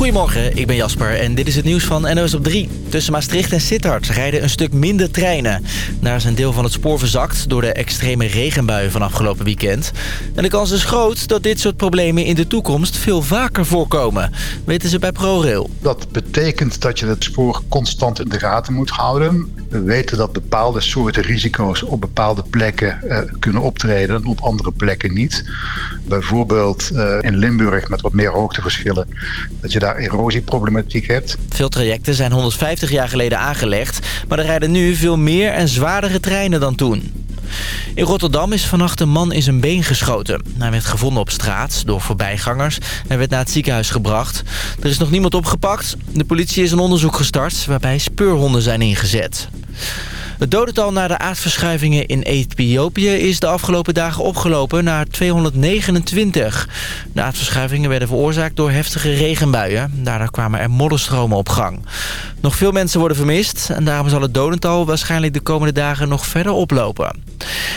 Goedemorgen, ik ben Jasper en dit is het nieuws van NOS op 3. Tussen Maastricht en Sittard rijden een stuk minder treinen. Daar is een deel van het spoor verzakt door de extreme regenbuien van afgelopen weekend. En de kans is groot dat dit soort problemen in de toekomst veel vaker voorkomen. Weten ze bij ProRail. Dat betekent dat je het spoor constant in de gaten moet houden. We weten dat bepaalde soorten risico's op bepaalde plekken uh, kunnen optreden en op andere plekken niet. Bijvoorbeeld uh, in Limburg met wat meer hoogteverschillen, dat je daar erosieproblematiek hebt. Veel trajecten zijn 150 jaar geleden aangelegd, maar er rijden nu veel meer en zwaardere treinen dan toen. In Rotterdam is vannacht een man in zijn been geschoten. Hij werd gevonden op straat door voorbijgangers en werd naar het ziekenhuis gebracht. Er is nog niemand opgepakt. De politie is een onderzoek gestart waarbij speurhonden zijn ingezet. Het dodental na de aardverschuivingen in Ethiopië is de afgelopen dagen opgelopen naar 229. De aardverschuivingen werden veroorzaakt door heftige regenbuien. Daardoor kwamen er modderstromen op gang. Nog veel mensen worden vermist en daarom zal het dodental waarschijnlijk de komende dagen nog verder oplopen.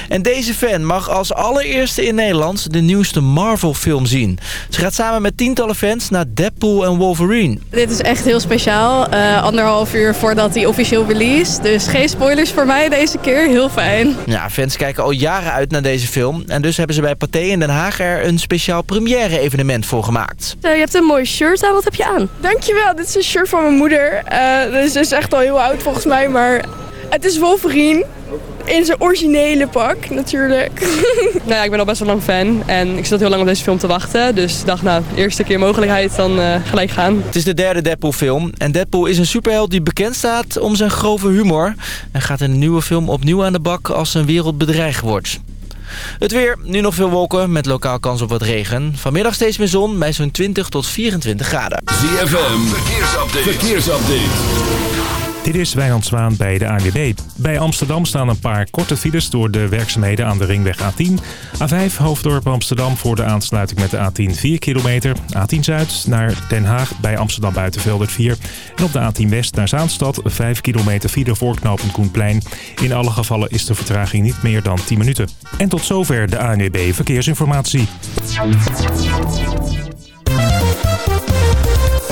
En deze fan mag als allereerste in Nederland de nieuwste Marvel-film zien. Ze gaat samen met tientallen fans naar Deadpool en Wolverine. Dit is echt heel speciaal. Uh, anderhalf uur voordat hij officieel release. Dus geen spoilers voor mij deze keer. Heel fijn. Ja, fans kijken al jaren uit naar deze film. En dus hebben ze bij Pathé in Den Haag er een speciaal première evenement voor gemaakt. Uh, je hebt een mooi shirt aan. Wat heb je aan? Dankjewel. Dit is een shirt van mijn moeder. Uh, dit is dus echt al heel oud volgens mij. Maar het is Wolverine. In zijn originele pak, natuurlijk. nou ja, ik ben al best wel lang fan. En ik zat heel lang op deze film te wachten. Dus ik dacht, nou, eerste keer mogelijkheid, dan uh, gelijk gaan. Het is de derde Deadpool-film. En Deadpool is een superheld die bekend staat om zijn grove humor. En gaat in een nieuwe film opnieuw aan de bak als een wereld bedreigd wordt. Het weer, nu nog veel wolken met lokaal kans op wat regen. Vanmiddag steeds meer zon bij zo'n 20 tot 24 graden. ZFM, verkeersupdate. verkeersupdate. Dit is Wijnand Zwaan bij de ANWB. Bij Amsterdam staan een paar korte files door de werkzaamheden aan de ringweg A10. A5 Hoofddorp Amsterdam voor de aansluiting met de A10 4 kilometer. A10 Zuid naar Den Haag bij Amsterdam Buitenveldert 4. En op de A10 West naar Zaanstad 5 kilometer file voor knooppunt Koenplein. In alle gevallen is de vertraging niet meer dan 10 minuten. En tot zover de ANWB Verkeersinformatie.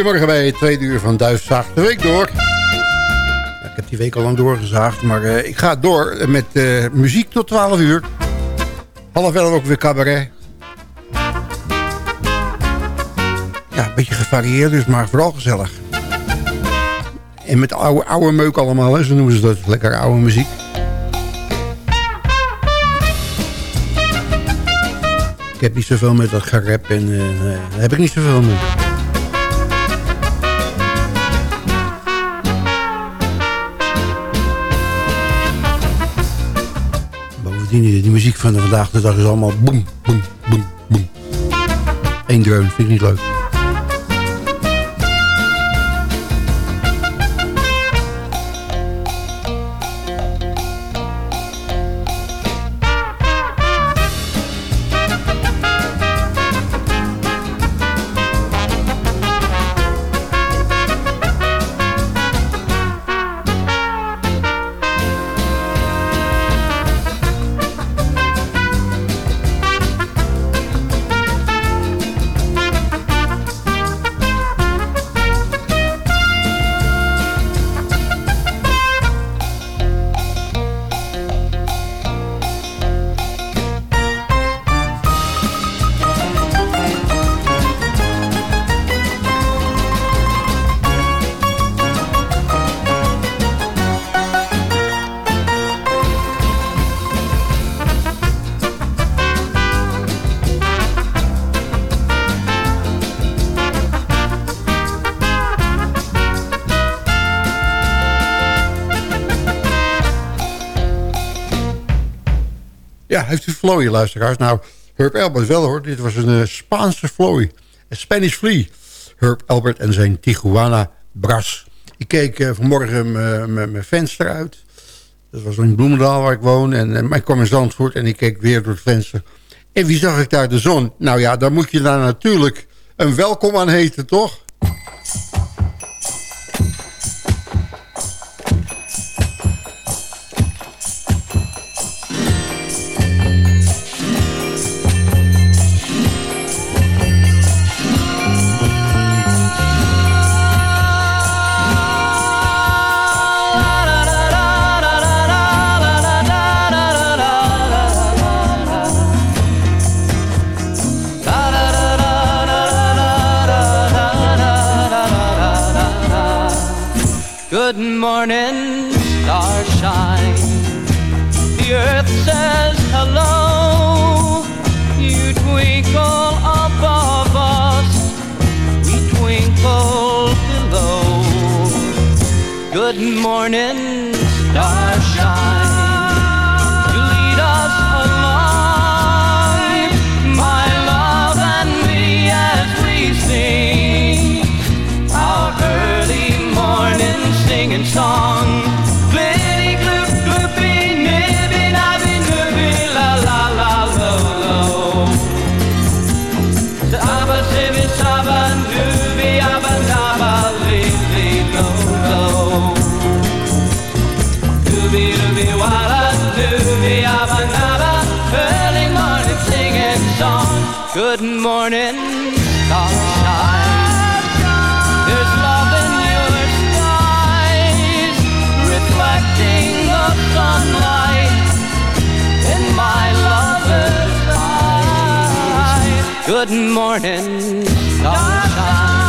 Goedemorgen bij het tweede uur van Duifzaag de Week door. Ik heb die week al lang doorgezaagd, maar uh, ik ga door met uh, muziek tot 12 uur. Half elf ook weer cabaret. Ja, een beetje gevarieerd dus, maar vooral gezellig. En met oude, oude meuk allemaal, hè, zo noemen ze dat. Lekker oude muziek. Ik heb niet zoveel met dat garep en daar heb ik niet zoveel mee. Die, muziek van de vandaag de dag is allemaal boem, boem, boem, boem. Eén dreun, vind ik niet leuk. Heeft u vlooien, luisteraars? Nou, Herb Albert wel hoor. Dit was een Spaanse vlooi. Een Spanish Flea. Herb Albert en zijn Tijuana Bras. Ik keek vanmorgen mijn venster uit. Dat was in Bloemendaal waar ik woon. En, en ik kwam in Zandvoort en ik keek weer door het venster. En wie zag ik daar? De zon. Nou ja, daar moet je daar natuurlijk een welkom aan heten, toch? Morning stars shine. The earth says hello. You twinkle above us, we twinkle below. Good morning, Good morning, sunshine. There's love in your skies, reflecting the sunlight in my lover's eyes. Good morning, sunshine.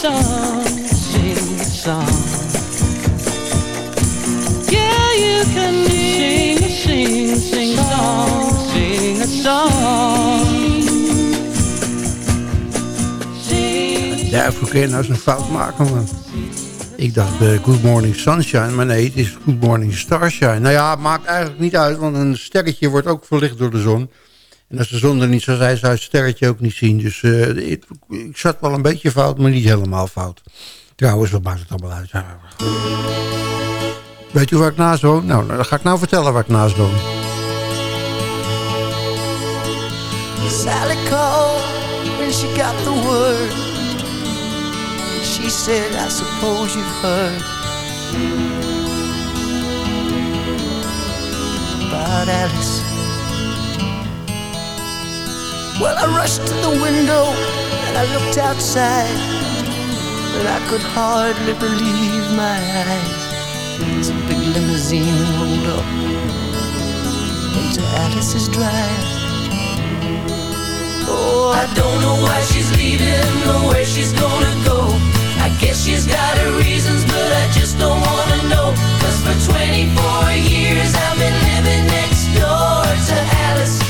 Song, sing a song. Sing a sing, sing song, sing a song. Hoe kun je nou zo'n fout maken, man? Ik dacht eh, Good Morning Sunshine, maar nee, het is Good Morning Starshine. Nou ja, maakt eigenlijk niet uit, want een sterretje wordt ook verlicht door de zon. En als de zon er niet zou zijn, zou het sterretje ook niet zien. Dus eh, ik, zat wel een beetje fout, maar niet helemaal fout. Trouwens, wat maakt het allemaal uit? Weet u waar ik naast woon? Nou, dan ga ik nou vertellen waar ik naast woon. Sally called when she got the word. She said, I suppose you've heard about Alice. Well, I rushed to the window and I looked outside, and I could hardly believe my eyes. A big limousine rolled up into Alice's drive. Oh, I don't know why she's leaving or where she's gonna go. I guess she's got her reasons, but I just don't wanna know. Cause for 24 years I've been living next door to Alice.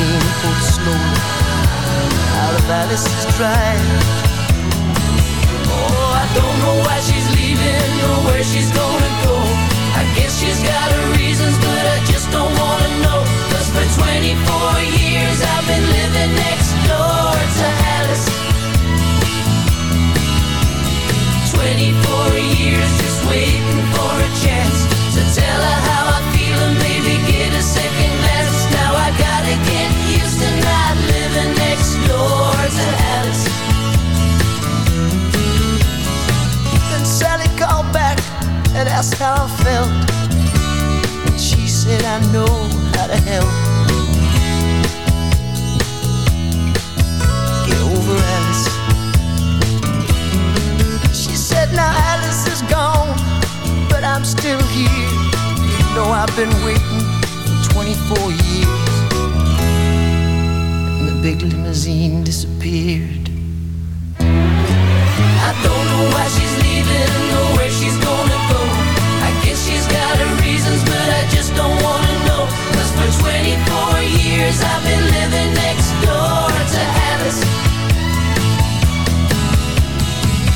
rain the slowly out of Alice's drive. Oh, I don't know why she's leaving or where she's gonna go. I guess she's got her reasons, but I just don't wanna know. Cause for 24 years I've been living next door to Alice. 24 years just waiting for a chance. asked how I felt. And she said, I know how to help. Get over Alice. She said, Now Alice is gone, but I'm still here. You know, I've been waiting for 24 years. And the big limousine disappeared. I don't know why she's leaving away. years I've been living next door to Alice.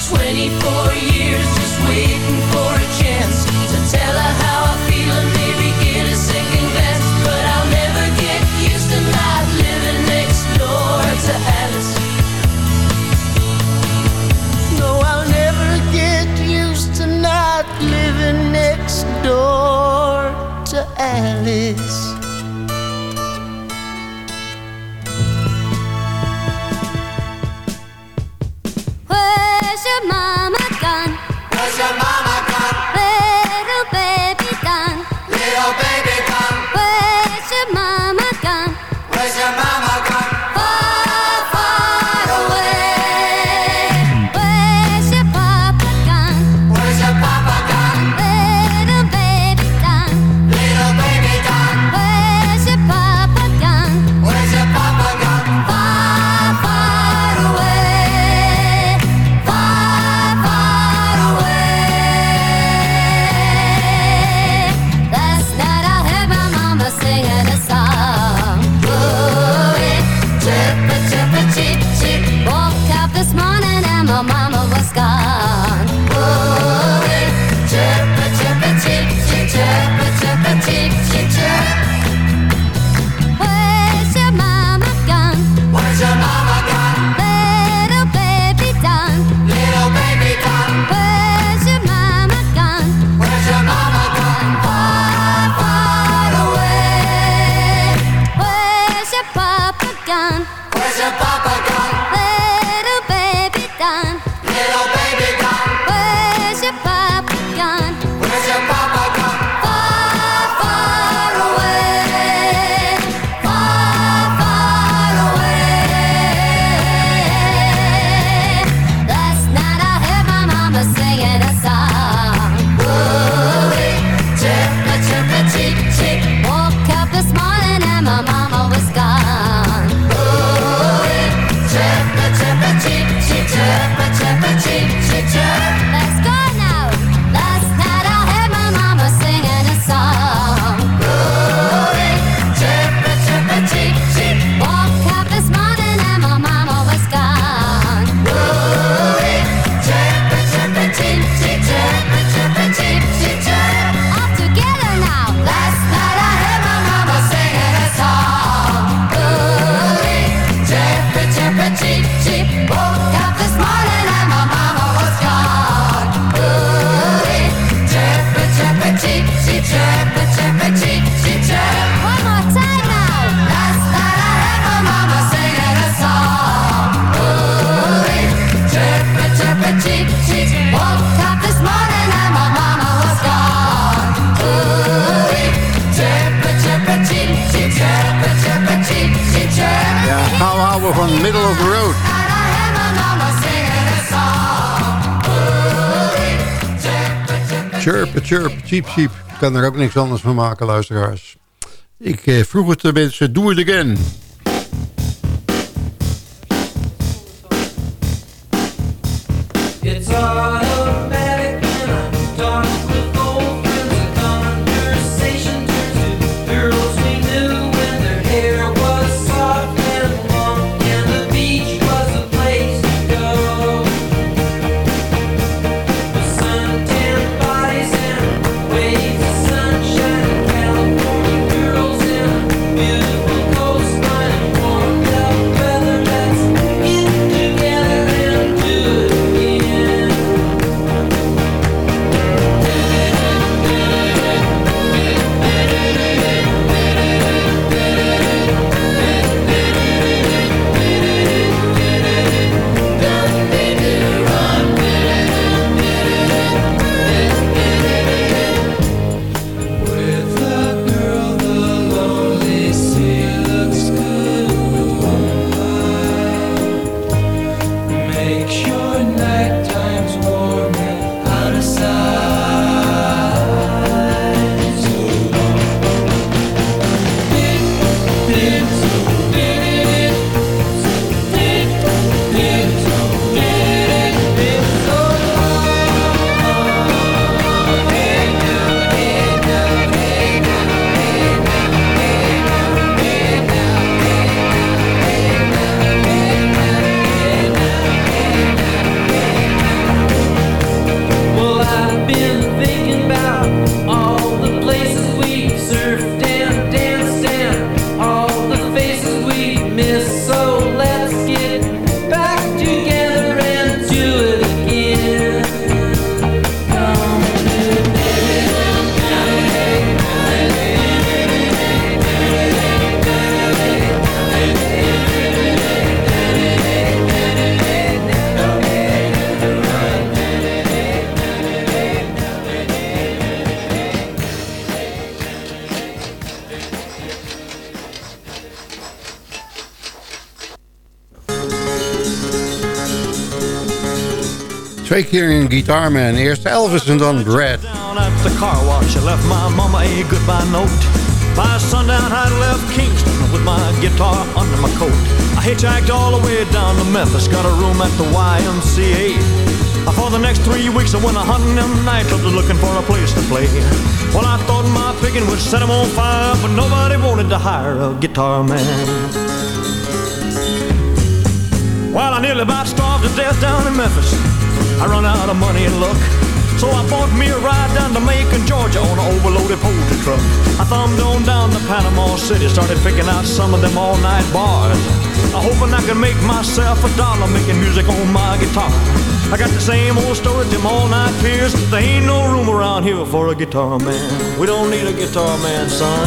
24 years just waiting for a chance To tell her how I feel and maybe get a second glance. But I'll never get used to not living next door to Alice. No, I'll never get used to not living next door to Alice. Chirp, Cheap Cheap. Ik kan er ook niks anders van maken, luisteraars. Ik eh, vroeg het de mensen, doe het again. Twee keer in Guitar Man. Eerst Elvis en dan Brad. Down at the car wash, I left my mama a goodbye note. By sundown, I left Kingston with my guitar under my coat. I hitchhiked all the way down to Memphis, got a room at the YMCA. For the next three weeks, I went a hunting them nightclubs looking for a place to play. Well, I thought my picking would set 'em on fire, but nobody wanted to hire a guitar man. Well, I nearly about starved to death down in Memphis. I run out of money and luck. So I bought me a ride down to Macon, Georgia on an overloaded poultry truck. I thumbed on down to Panama City, started picking out some of them all-night bars. I hoping I could make myself a dollar making music on my guitar. I got the same old story, them all-night peers. There ain't no room around here for a guitar man. We don't need a guitar man, son.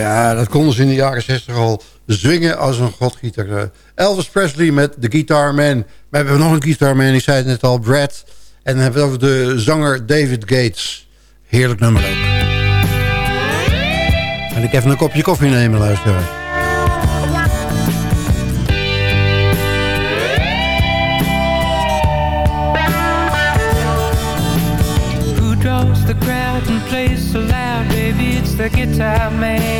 Ja, dat konden ze in de jaren 60 al zwingen als een godgieter. Elvis Presley met de Guitar Man. We hebben nog een Guitar Man, ik zei het net al, Brad. En dan hebben we de zanger David Gates. Heerlijk nummer ook. En ik even een kopje koffie nemen, luisteraar. Who draws the crowd and plays so loud, baby? It's the guitar man.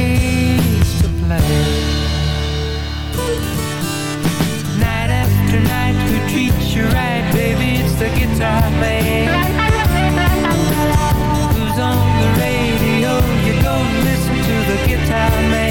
the guitar man. Who's on the radio? You go listen to the guitar man.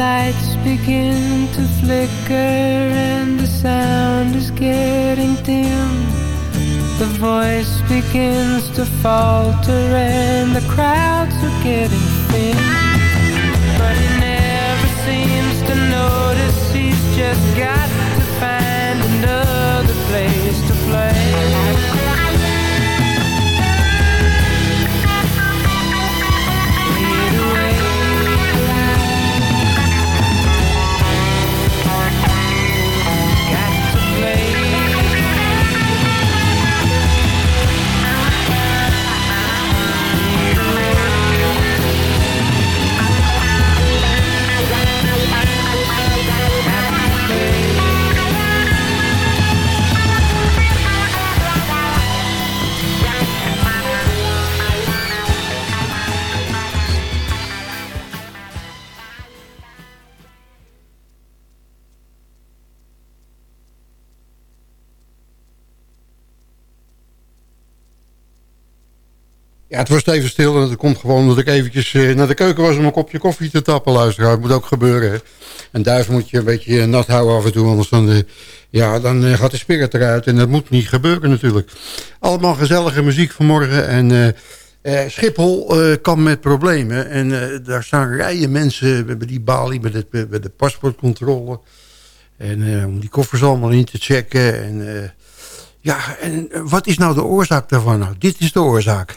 Lights begin to flicker and the sound is getting dim. The voice begins to falter and the crowds are getting het was even stil en dat komt gewoon omdat ik eventjes eh, naar de keuken was om een kopje koffie te tappen. Luisteren, dat moet ook gebeuren. hè. En duif moet je een beetje nat houden af en toe, anders dan, eh, ja, dan eh, gaat de spirit eruit. En dat moet niet gebeuren natuurlijk. Allemaal gezellige muziek vanmorgen en... Schiphol eh, kan met problemen. En daar staan rijen mensen bij die balie, bij de, bij de paspoortcontrole. En om die koffers allemaal in te checken. En, ja, en wat is nou de oorzaak daarvan? Nou, dit is de oorzaak.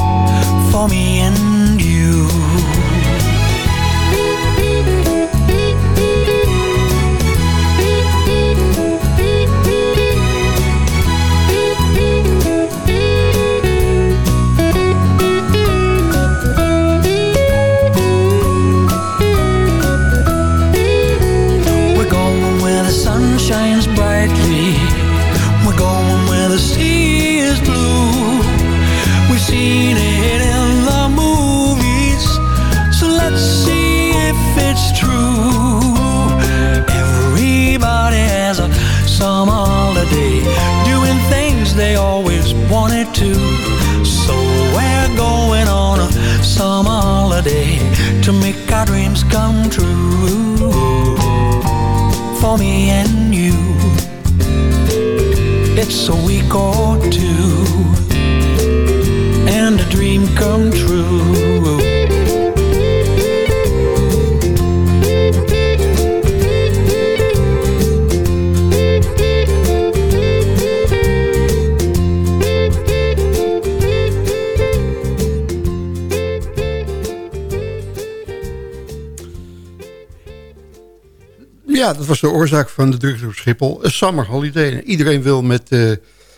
De oorzaak van de drukte op Schiphol. Een summer holiday. Iedereen wil met eh,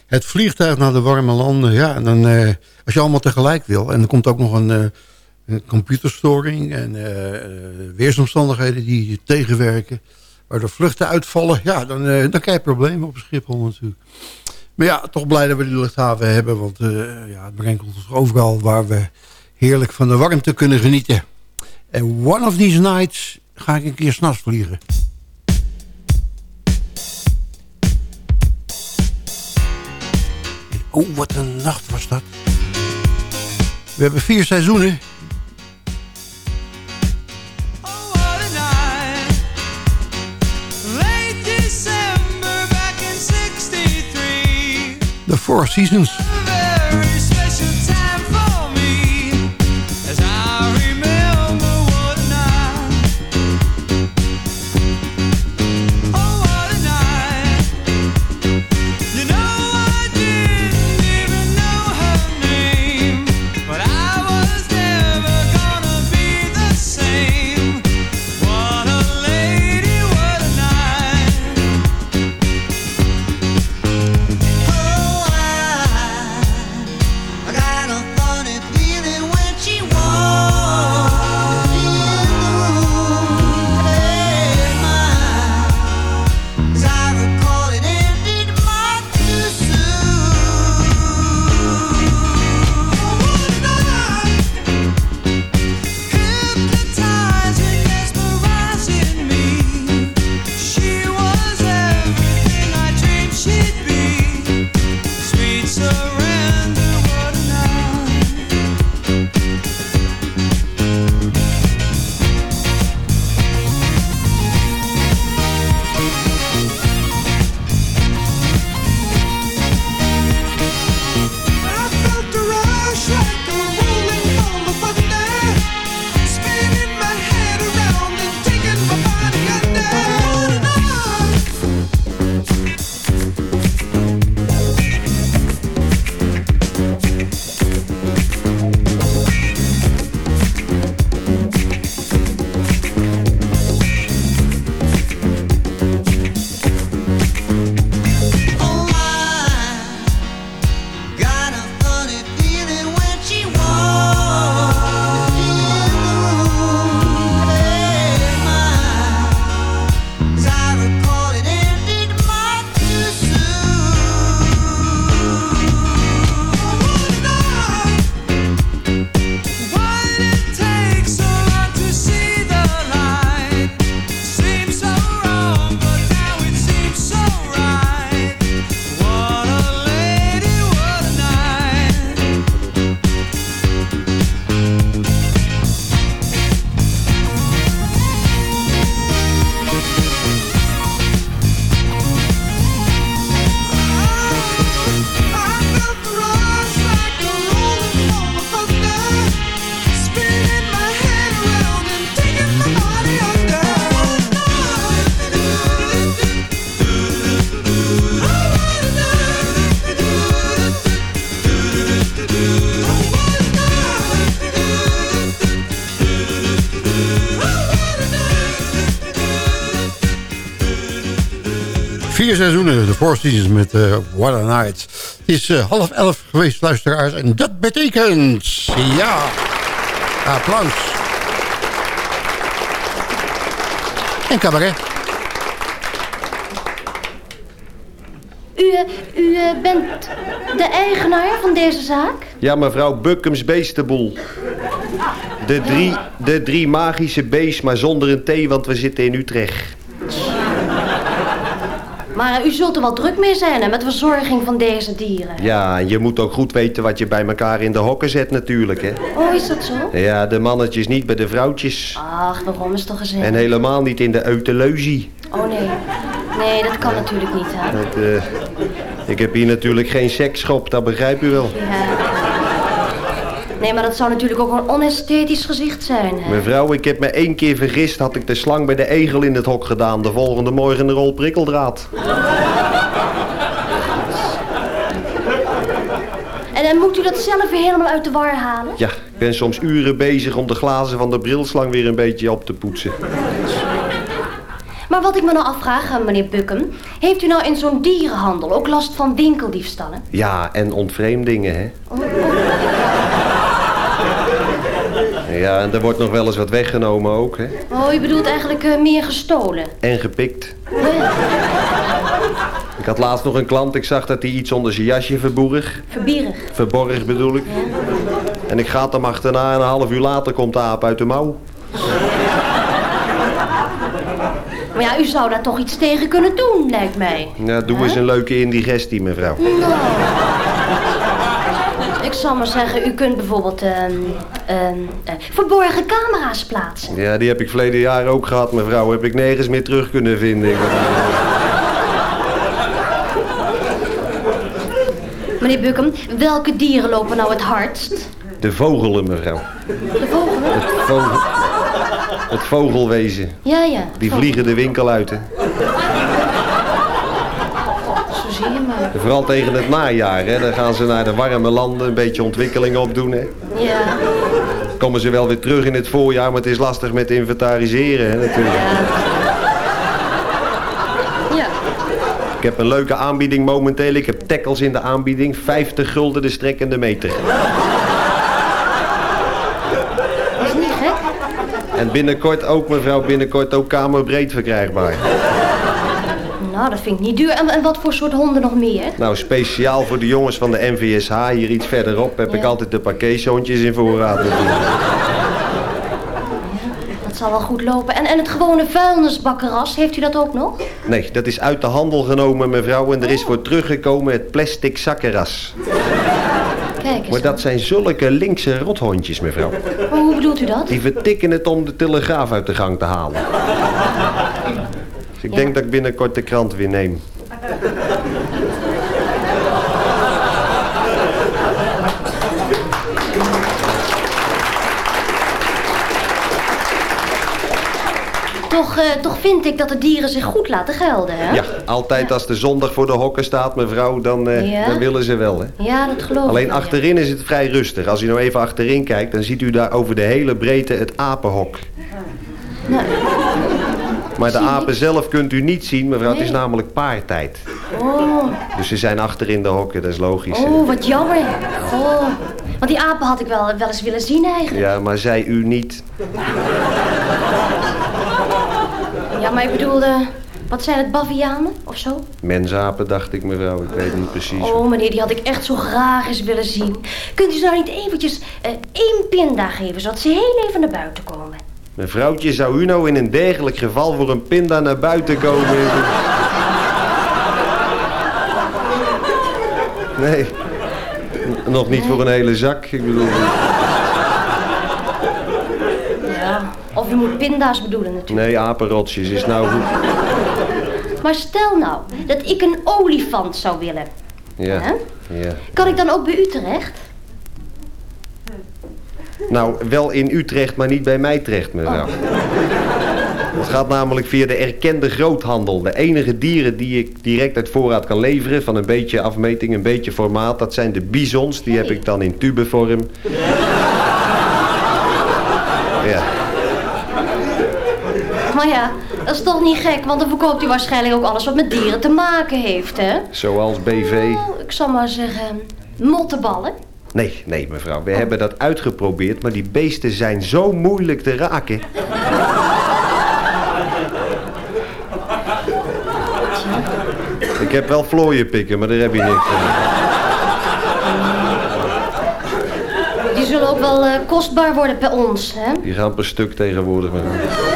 het vliegtuig naar de warme landen. Ja, en dan, eh, als je allemaal tegelijk wil. En er komt ook nog een, een computerstoring en weersomstandigheden die je tegenwerken. Waardoor vluchten uitvallen. Ja, dan, dan krijg je problemen op Schiphol natuurlijk. Maar ja, toch blij dat we die luchthaven hebben. Want ja, het brengt ons overal waar we heerlijk van de warmte kunnen genieten. En one of these nights ga ik een keer s'nachts vliegen. Oh, wat een nacht was dat. We hebben vier seizoenen. 63. The Four Seasons. Vier seizoenen, de Four Seasons met eh What a Night. Het is eh, half elf geweest, luisteraars. En dat betekent... Ja, applaus. En cabaret. U, eh, u bent de eigenaar van deze zaak? Ja, mevrouw Buckums Beestenboel. De drie, de drie magische B's, maar zonder een T, want we zitten in Utrecht. Maar eh, u zult er wel druk mee zijn hè, met de verzorging van deze dieren. Ja, en je moet ook goed weten wat je bij elkaar in de hokken zet natuurlijk, hè. Oh, is dat zo? Ja, de mannetjes niet bij de vrouwtjes. Ach, waarom is toch gezellig? En helemaal niet in de euteleuzie. Oh nee. Nee, dat kan natuurlijk niet, hè? Eh, ik heb hier natuurlijk geen seksschop, dat begrijp u wel. Ja. Nee, maar dat zou natuurlijk ook een onesthetisch gezicht zijn, hè? Mevrouw, ik heb me één keer vergist, had ik de slang bij de egel in het hok gedaan. De volgende morgen een rol prikkeldraad. En dan moet u dat zelf weer helemaal uit de war halen? Ja, ik ben soms uren bezig om de glazen van de brilslang weer een beetje op te poetsen. Maar wat ik me nou afvraag, eh, meneer Buckum... heeft u nou in zo'n dierenhandel ook last van winkeldiefstallen? Ja, en ontvreemdingen, hè. Ja, en er wordt nog wel eens wat weggenomen ook, hè. Oh, u bedoelt eigenlijk eh, meer gestolen? En gepikt. Ik had laatst nog een klant, ik zag dat hij iets onder zijn jasje verborg. Verbierig. Verborg bedoel ik. En ik ga hem achterna en een half uur later komt de aap uit de mouw. Maar ja, u zou daar toch iets tegen kunnen doen, lijkt mij. Ja, doe eens een leuke indigestie, mevrouw. Nou. Ik zal maar zeggen, u kunt bijvoorbeeld ehm, ehm, eh, verborgen camera's plaatsen. Ja, die heb ik verleden jaar ook gehad, mevrouw. Heb ik nergens meer terug kunnen vinden. Meneer Buckum, welke dieren lopen nou het hardst? De vogelen, mevrouw. De vogelen? Het, vogel... het vogelwezen. Ja, ja. Die vliegen de winkel uit, hè. Zo zie je maar. Vooral tegen het najaar, hè. Dan gaan ze naar de warme landen een beetje ontwikkeling opdoen, hè. Ja. Komen ze wel weer terug in het voorjaar, maar het is lastig met inventariseren, hè, natuurlijk. Ja. Ik heb een leuke aanbieding momenteel. Ik heb tackles in de aanbieding. 50 gulden de strekkende meter. Dat is niet gek. En binnenkort ook, mevrouw, binnenkort ook kamerbreed verkrijgbaar. Nou, dat vind ik niet duur. En, en wat voor soort honden nog meer? Nou, speciaal voor de jongens van de NVSH, hier iets verderop, heb ik altijd de parkeeshondjes in voorraad. Dat zal wel goed lopen. En, en het gewone vuilnisbakkeras, heeft u dat ook nog? Nee, dat is uit de handel genomen, mevrouw, en er is voor teruggekomen het plastic zakkenras. Kijk eens. Maar dat zijn zulke linkse rothondjes, mevrouw. Maar hoe bedoelt u dat? Die vertikken het om de telegraaf uit de gang te halen. Dus ik denk dat ik binnenkort de krant weer neem. Toch, eh, toch vind ik dat de dieren zich goed laten gelden, hè? Ja, altijd als de zondag voor de hokken staat, mevrouw, dan, eh, Ja? dan willen ze wel, hè. Ja, dat geloof ik. Alleen ja. achterin is het vrij rustig. Als u nou even achterin kijkt, dan ziet u daar over de hele breedte het apenhok. Nou, Maar de apen zelf kunt u niet zien, mevrouw. Het is namelijk paartijd. oh, Dus ze zijn achterin de hokken, dat is logisch. oh, wat jammer. Goh. Want die apen had ik wel, wel eens willen zien eigenlijk. Ja, maar zij u niet. Ja, maar ik bedoelde... Wat zijn het, bavianen of zo? Mensapen, dacht ik, mevrouw. Ik weet niet precies. Oh, meneer, die had ik echt zo graag eens willen zien. Kunt u ze nou niet eventjes eh, één pinda geven, zodat ze heel even naar buiten komen? Mevrouwtje, zou u nou in een dergelijk geval voor een pinda naar buiten komen? Nee. Nog niet voor een hele zak. Ik bedoel... Ja. Of u moet pinda's bedoelen natuurlijk. Nee, apenrotjes is nou goed. Maar stel nou dat ik een olifant zou willen. Ja. Hè? ja. Kan ik dan ook bij u terecht? Nou, wel in Utrecht, maar niet bij mij terecht, mevrouw. Het gaat namelijk via de erkende groothandel. De enige dieren die ik direct uit voorraad kan leveren... van een beetje afmeting, een beetje formaat... dat zijn de bisons. Die heb ik dan in tubevorm. Ja. Maar ja, dat is toch niet gek, want dan verkoopt u waarschijnlijk ook alles wat met dieren te maken heeft, hè? Zoals BV. Nou, ik zal maar zeggen, mottenballen. Nee, nee mevrouw, we hebben dat uitgeprobeerd, maar die beesten zijn zo moeilijk te raken. Ik heb wel vlooien pikken, maar daar heb je niks van. Die zullen ook wel eh, kostbaar worden bij ons, hè? Die gaan per stuk tegenwoordig. mevrouw.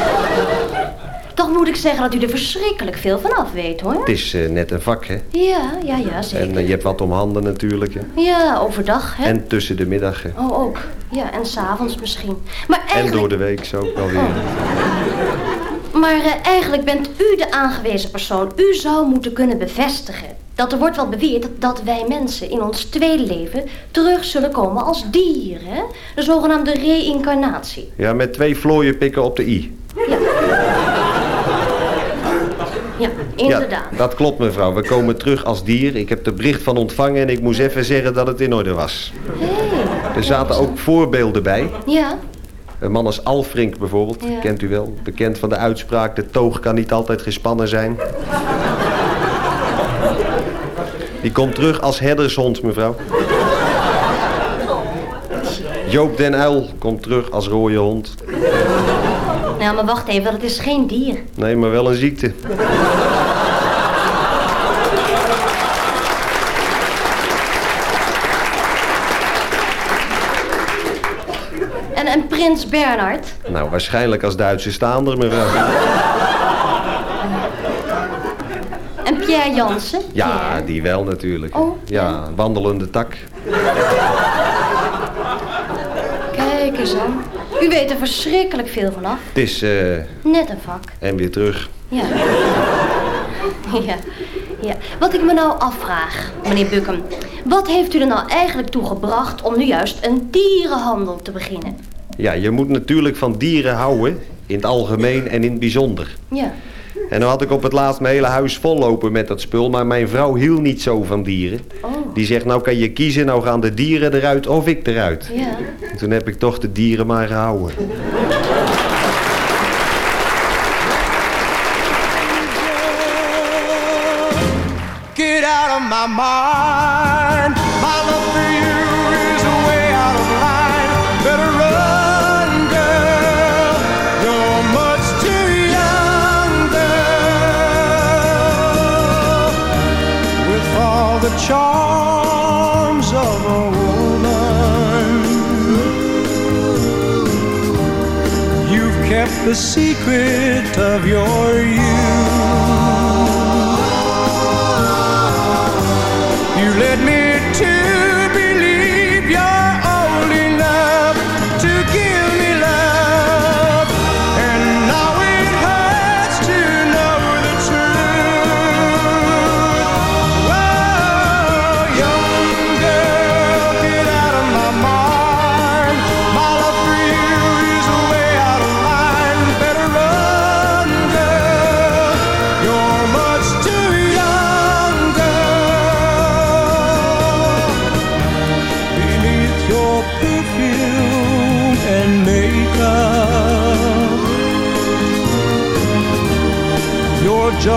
Toch moet ik zeggen dat u er verschrikkelijk veel van af weet, hoor. Het is eh, net een vak, hè? Ja, ja, ja, zeker. En eh, je hebt wat om handen natuurlijk, hè? Ja, overdag, hè? En tussen de middag, hè? Oh, ook. Ja, en s'avonds misschien. Maar En eigenlijk, door de week zo ook wel weer. maar, eh, eigenlijk bent u de aangewezen persoon. U zou moeten kunnen bevestigen dat er wordt wel beweerd dat, wij mensen in ons tweede leven terug zullen komen als dieren. De zogenaamde reïncarnatie. Ja, met twee vlooien pikken op de i. Ja, inderdaad. Ja, dat klopt mevrouw. We komen terug als dier. Ik heb de bericht van ontvangen en ik moest even zeggen dat het in orde was. Er zaten ook voorbeelden bij. Ja, Een man als Alfrink bijvoorbeeld, Ja. kent u wel. Bekend van de uitspraak, de toog kan niet altijd gespannen zijn. Die komt terug als herdershond, mevrouw. Joop den Uil komt terug als rode hond. nou maar wacht even, dat is geen dier. Nee, maar wel een ziekte. En, en prins Bernhard. Nou, waarschijnlijk als Duitse staander, mevrouw. En Pierre Jansen. Ja, die wel natuurlijk. Oh, Ja, wandelende tak. Kijk eens aan. U weet er verschrikkelijk veel vanaf. Het is, eh, Net een vak. en weer terug. Ja. ja. Ja. Wat ik me nou afvraag, meneer Buckham. Wat heeft u er nou eigenlijk toe gebracht om nu juist een dierenhandel te beginnen? Ja, je moet natuurlijk van dieren houden. In het algemeen en in het bijzonder. Ja. En dan had ik op het laatst mijn hele huis vollopen met dat spul. Maar mijn vrouw hield niet zo van dieren. Oh. Die zegt, nou kan je kiezen, nou gaan de dieren eruit of ik eruit. Ja. En toen heb ik toch de dieren maar gehouden. Get out of my mind. The secret of your youth.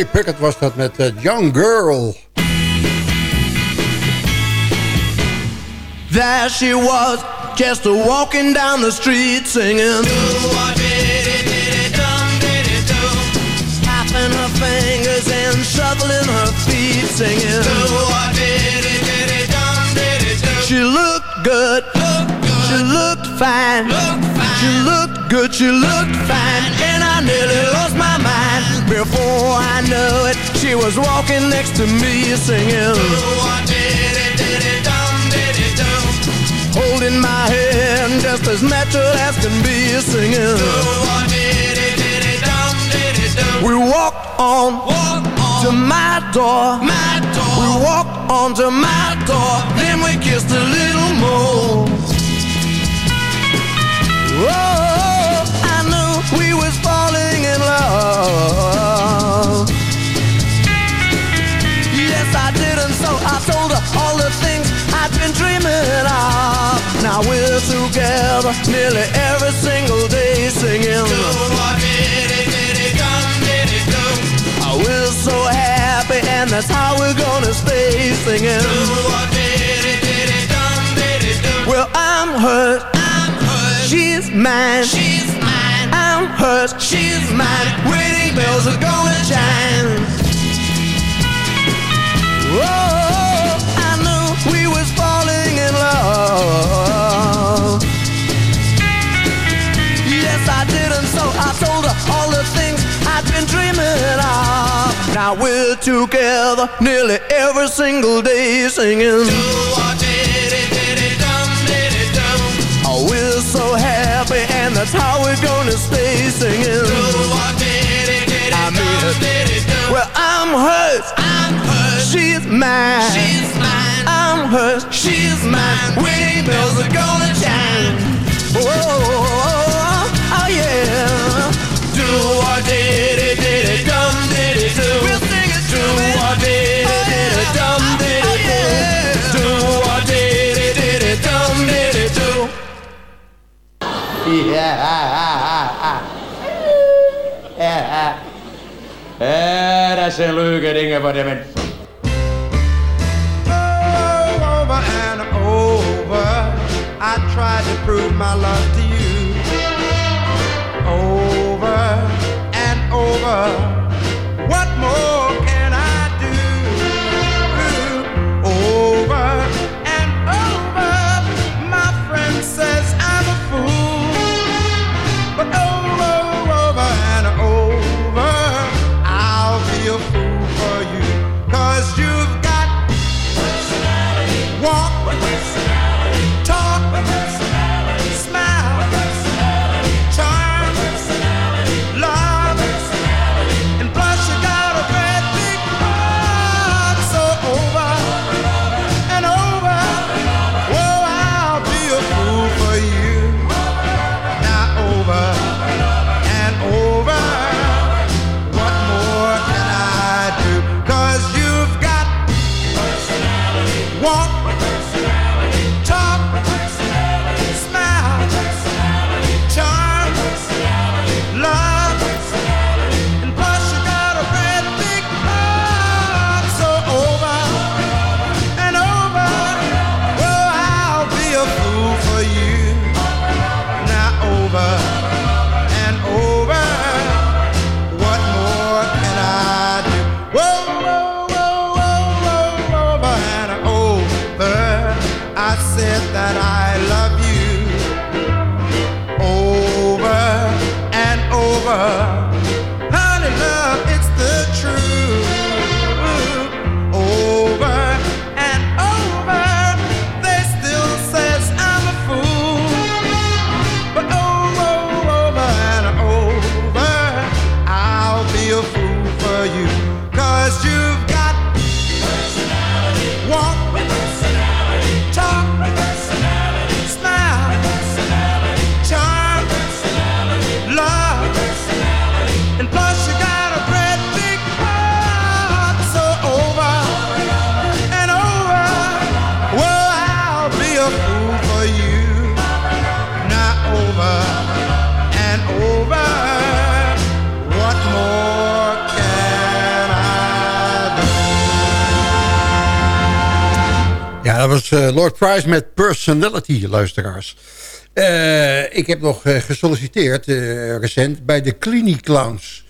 Mary Pickett was dat met eh, Young Girl. There she was, just walking down the street singing. Tapping her fingers and shuffling her feet singing. She looked good. She looked fine. She looked good. She looked fine. And I nearly lost my mind. Before I knew it, she was walking next to me singing. Oh, Holding my hand just as natural as can be a singing. Oh, we walked on, to my door. my door, We walked on to my door. Then we kissed a little more. Oh, I knew we was falling in love. Yes, I did, and so I told her all the things I've been dreaming of. Now we're together nearly every single day singing. We're so happy, and that's how we're gonna stay singing. Well, I'm hers. She's mine. She's mine. I'm hers. She's mine. Wedding bells are gonna chime. Oh, I knew we was falling in love. Yes, I did, and so I told her all the things I've been dreaming of. Now we're together nearly every single day singing. Do Oh, we're so happy, and that's how we're gonna stay singing. I mean it. Well, I'm hers. I'm hers. She's mine. She's mine. I'm hers. She's mine. Wedding bells are gonna chime. Oh, oh, oh yeah. Do what did it, did it, dum did it do. We'll sing it Do what did it, did it, oh, dum did it oh, do. Do what did it, did it, dum did it do. Ja. Dat zijn leuke dingen voor de mensen. over and over. I tried to prove my love to you. Over and over. What more Cause you've dat was eh, Lord Price met Personality, luisteraars. Eh, ik heb nog eh, gesolliciteerd recent bij de Clinic Clowns.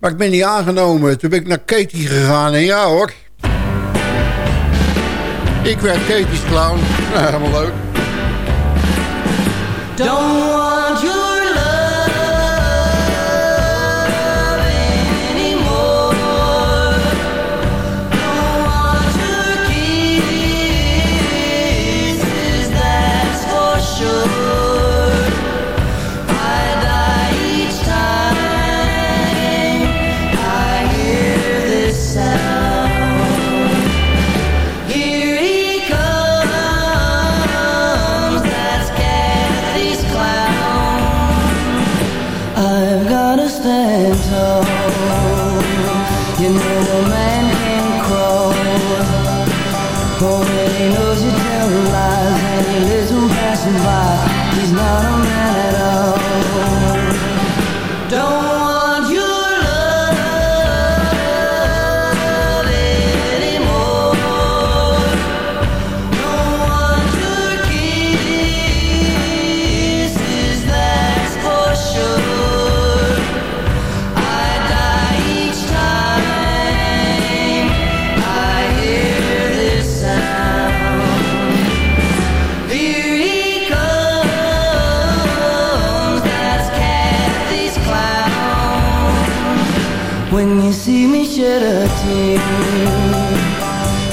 Maar ik ben niet aangenomen. Toen ben ik naar Katie gegaan en ja hoor. Ik werd Katie's clown. Nou, helemaal leuk. Don't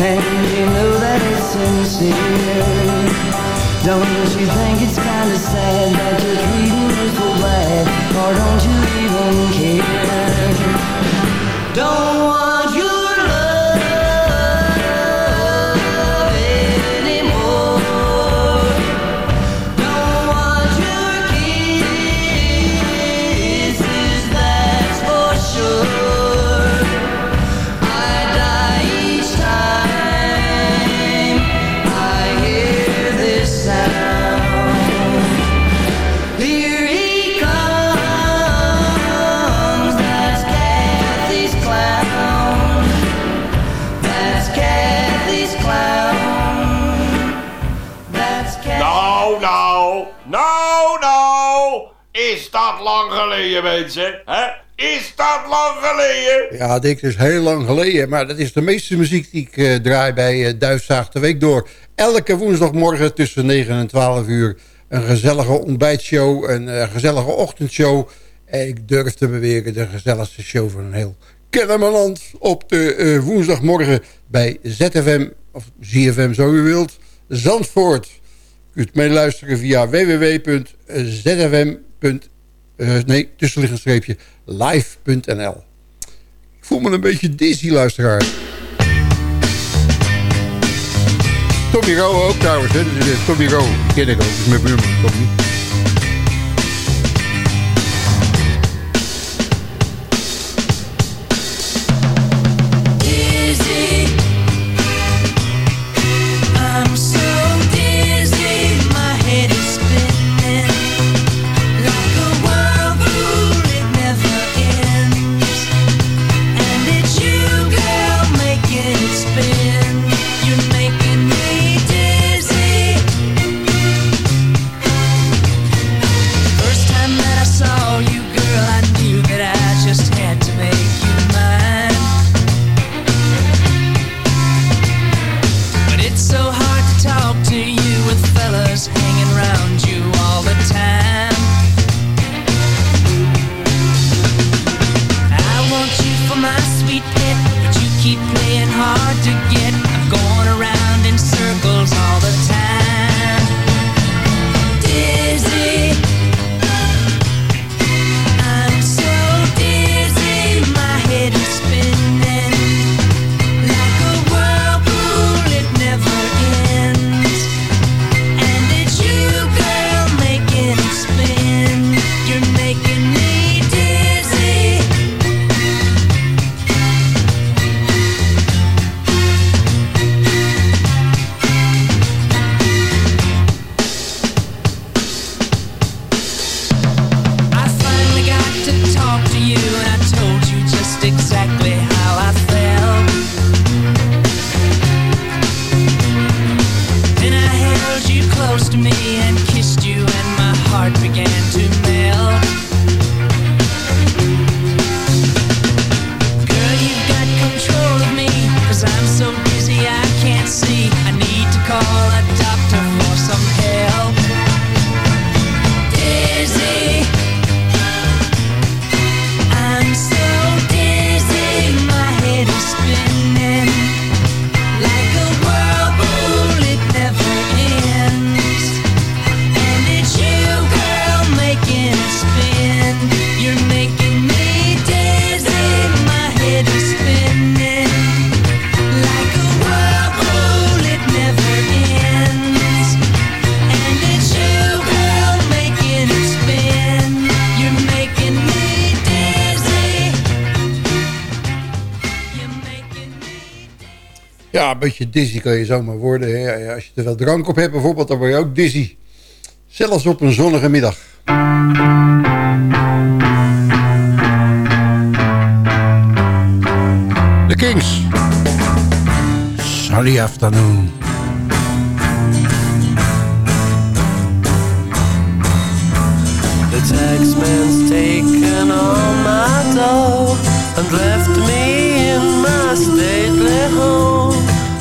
and you know that it's sincere. Don't you think it's kinda sad that you're treating me so bad? Or don't you even care? Don't lang geleden, mensen? Hè? Is dat lang geleden? Ja, dat is heel lang geleden. Maar dat is de meeste muziek die ik eh, draai bij uh, de Week door. Elke woensdagmorgen tussen 9 en 12 uur. Een gezellige ontbijtshow, een eh, gezellige ochtendshow. En ik durf te beweren de gezelligste show van een heel Kennemerland. Op de woensdagmorgen bij ZFM, of ZFM zo u wilt, Zandvoort. U kunt meeluisteren via www.zfm. eh, nee, tussenliggend streepje live.nl. Ik voel me een beetje dizzy, luisteraar. Tommy Rowe ook trouwens, hè. Dus, eh, Tommy Rowe, ken ik ook. Is mijn buurman, Tommy. beetje dizzy kan je zomaar worden. Hè? Als je er wel drank op hebt bijvoorbeeld, dan word je ook dizzy. Zelfs op een zonnige middag. The Kings. Sunny afternoon. The taxman's taken all my dough and left me in my stately home.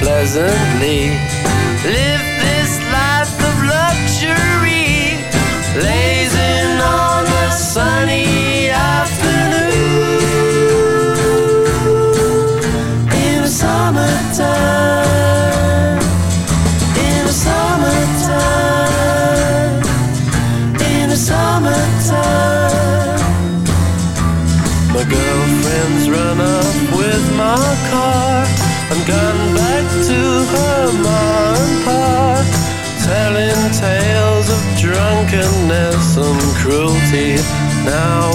pleasantly. Live Now.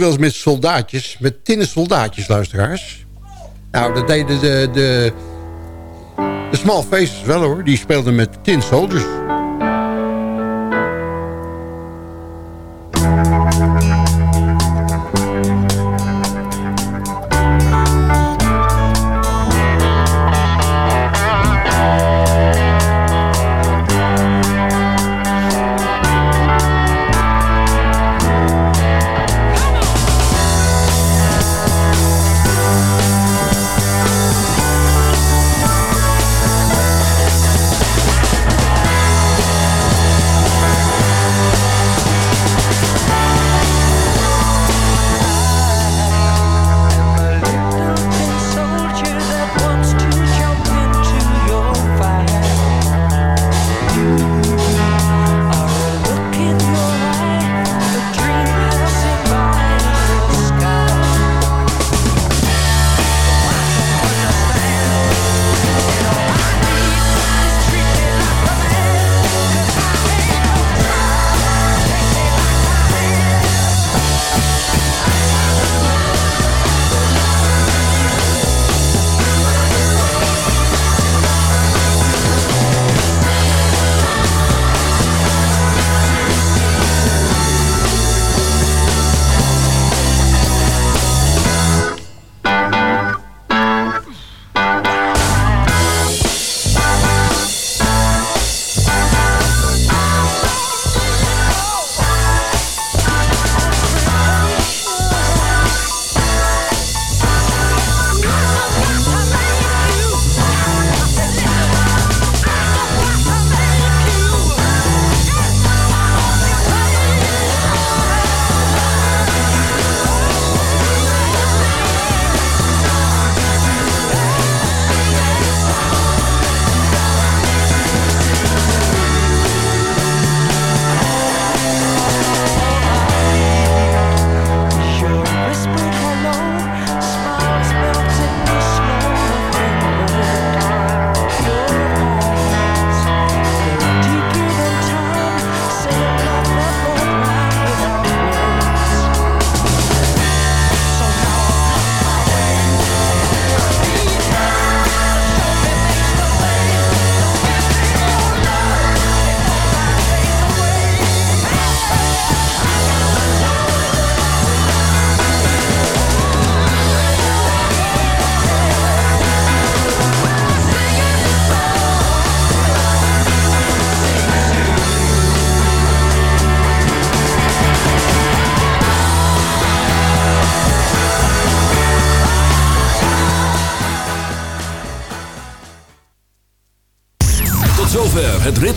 wel eens met soldaatjes, met tinnen soldaatjes, luisteraars. Nou, dat deden de, de, de Small Faces wel hoor. Die speelden met tin soldiers.